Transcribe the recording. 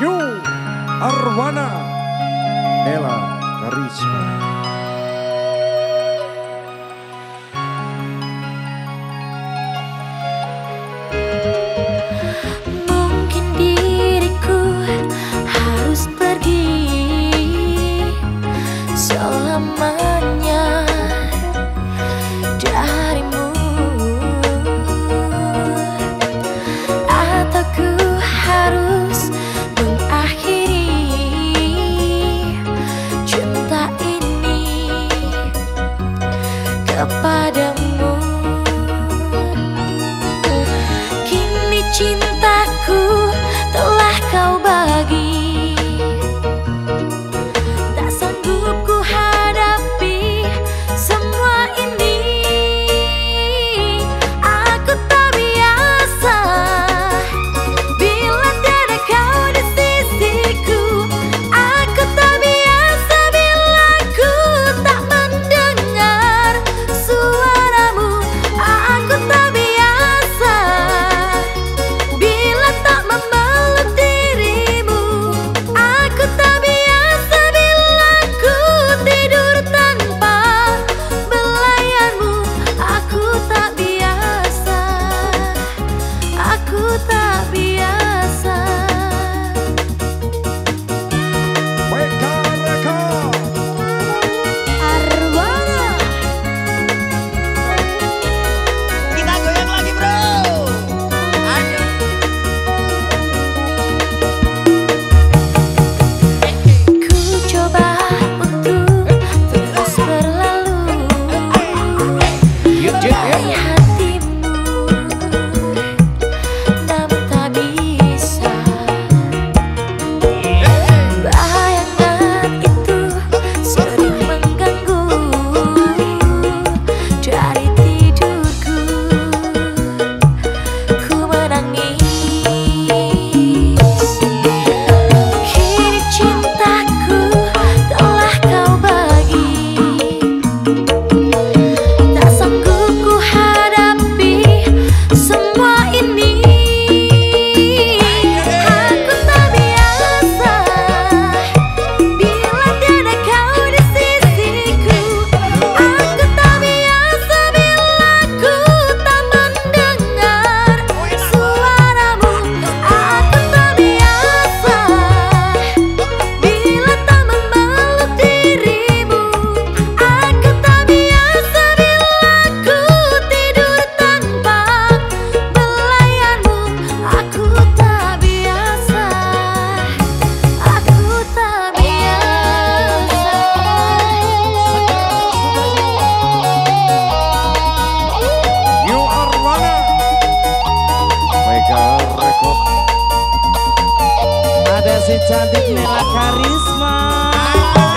Yu Arwana Ella Karisma si cantik Nela Karisma.